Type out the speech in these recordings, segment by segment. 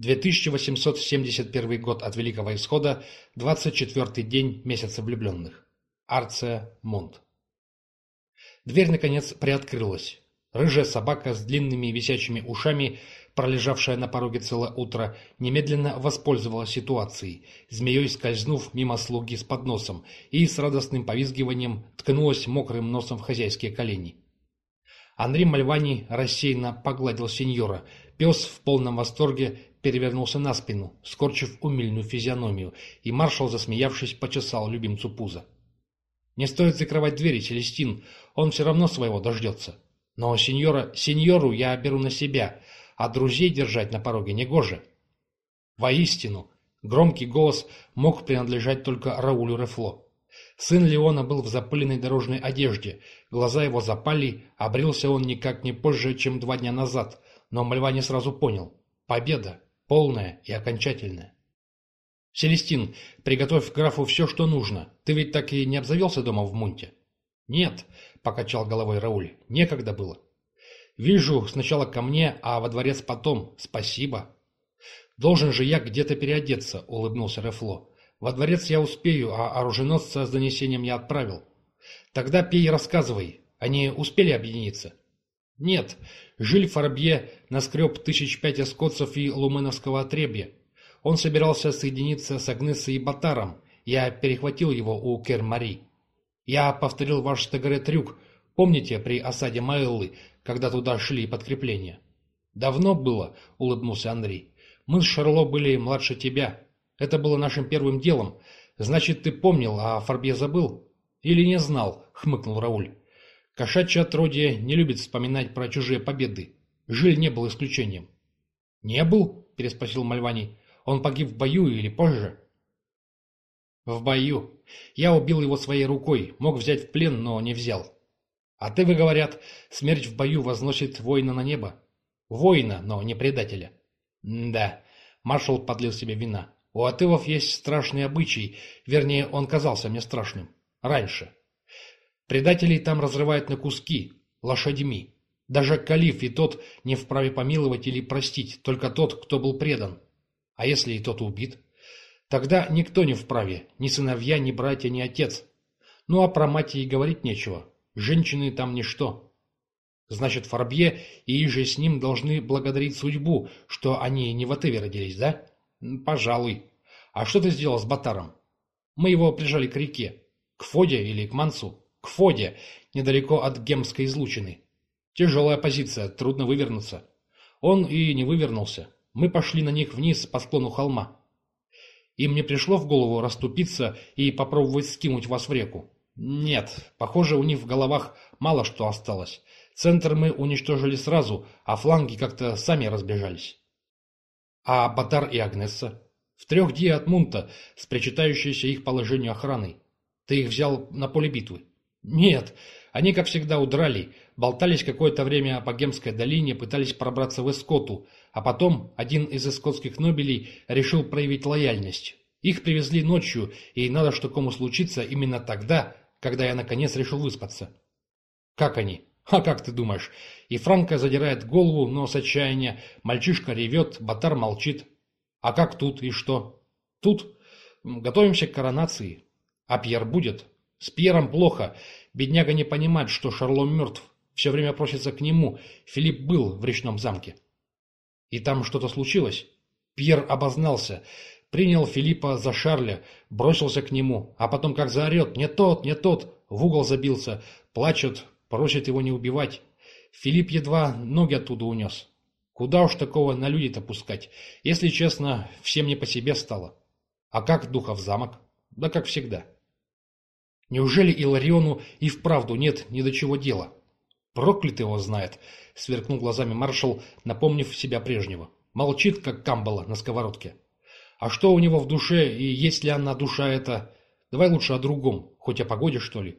2871 год от Великого Исхода, 24-й день месяца влюбленных. Арция Монт. Дверь, наконец, приоткрылась. Рыжая собака с длинными висячими ушами, пролежавшая на пороге целое утро, немедленно воспользовалась ситуацией, змеей скользнув мимо слуги с подносом и с радостным повизгиванием ткнулась мокрым носом в хозяйские колени. Андрей Мальвани рассеянно погладил сеньора. Пес в полном восторге перевернулся на спину, скорчив умильную физиономию, и маршал, засмеявшись, почесал любимцу пузо. «Не стоит закрывать двери, Целестин, он все равно своего дождется. Но сеньора, сеньору я беру на себя, а друзей держать на пороге негоже». Воистину, громкий голос мог принадлежать только Раулю Рефло. Сын Леона был в запыленной дорожной одежде, глаза его запали, обрился он никак не позже, чем два дня назад, но Мальвани сразу понял – победа полная и окончательная. «Селестин, приготовь графу все, что нужно. Ты ведь так и не обзавелся дома в Мунте?» «Нет», — покачал головой Рауль, — «некогда было». «Вижу, сначала ко мне, а во дворец потом. Спасибо». «Должен же я где-то переодеться», — улыбнулся Рефло. «Во дворец я успею, а оруженосца с донесением я отправил». «Тогда пей и рассказывай. Они успели объединиться?» «Нет, Жиль Фарбье наскреб тысяч пять эскотцев и луменовского отребья. Он собирался соединиться с Агнесой и Батаром. Я перехватил его у Кермари. Я повторил ваш Стегаре трюк. Помните при осаде Маэллы, когда туда шли подкрепления? Давно было, улыбнулся Андрей. Мы с Шарло были младше тебя. Это было нашим первым делом. Значит, ты помнил, а Фарбье забыл? Или не знал, хмыкнул Рауль. Кошачье отродье не любит вспоминать про чужие победы. Жиль не был исключением. «Не был?» – переспросил Мальвани. «Он погиб в бою или позже?» «В бою. Я убил его своей рукой, мог взять в плен, но не взял. А ты, вы говорят, смерть в бою возносит воина на небо? Воина, но не предателя». «Да». Маршал подлил себе вина. «У Атывов есть страшный обычай, вернее, он казался мне страшным. Раньше. Предателей там разрывают на куски, лошадьми. Даже калиф и тот не вправе помиловать или простить, только тот, кто был предан. А если и тот убит? Тогда никто не вправе, ни сыновья, ни братья, ни отец. Ну а про мать и говорить нечего. Женщины там ничто. Значит, Фарбье и иже с ним должны благодарить судьбу, что они не в Атыве родились, да? Пожалуй. А что ты сделал с Батаром? Мы его прижали к реке. К Фоде или к Мансу? К Фоде, недалеко от Гемской излучины. Тяжелая позиция, трудно вывернуться. Он и не вывернулся. Мы пошли на них вниз по склону холма. Им не пришло в голову расступиться и попробовать скинуть вас в реку? Нет, похоже, у них в головах мало что осталось. Центр мы уничтожили сразу, а фланги как-то сами разбежались. А Батар и Агнесса? В трех ди от Мунта, с причитающейся их положению охраной. Ты их взял на поле битвы? Нет, они, как всегда, удрали, болтались какое-то время по Гемской долине, пытались пробраться в Эскоту, а потом один из эскотских нобелей решил проявить лояльность. Их привезли ночью, и надо что кому случиться именно тогда, когда я наконец решил выспаться. Как они? А как ты думаешь? И Франко задирает голову, но с отчаяния. Мальчишка ревет, Батар молчит. А как тут и что? Тут готовимся к коронации. А Пьер будет? С Пьером плохо. Бедняга не понимает, что Шарло мертв. Все время просится к нему. Филипп был в речном замке. И там что-то случилось. Пьер обознался. Принял Филиппа за Шарля, бросился к нему, а потом как заорет «Не тот, не тот!» В угол забился, плачет, просит его не убивать. Филипп едва ноги оттуда унес. Куда уж такого на людей-то пускать? Если честно, всем не по себе стало. А как Духов замок? Да как всегда. Неужели Илариону и вправду нет ни до чего дела? Проклятый его знает, сверкнул глазами маршал, напомнив себя прежнего. Молчит, как камбала на сковородке. А что у него в душе, и есть ли она душа эта? Давай лучше о другом, хоть о погоде, что ли.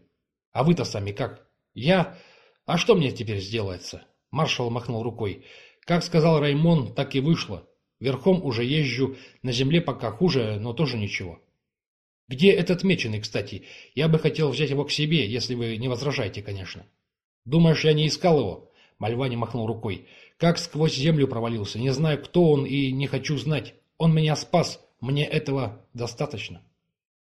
А вы-то сами как? Я... А что мне теперь сделается? Маршал махнул рукой. Как сказал Раймон, так и вышло. Верхом уже езжу, на земле пока хуже, но тоже ничего. Где этот меченый, кстати? Я бы хотел взять его к себе, если вы не возражаете, конечно. Думаешь, я не искал его? Мальвани махнул рукой. Как сквозь землю провалился. Не знаю, кто он и не хочу знать. Он меня спас. Мне этого достаточно.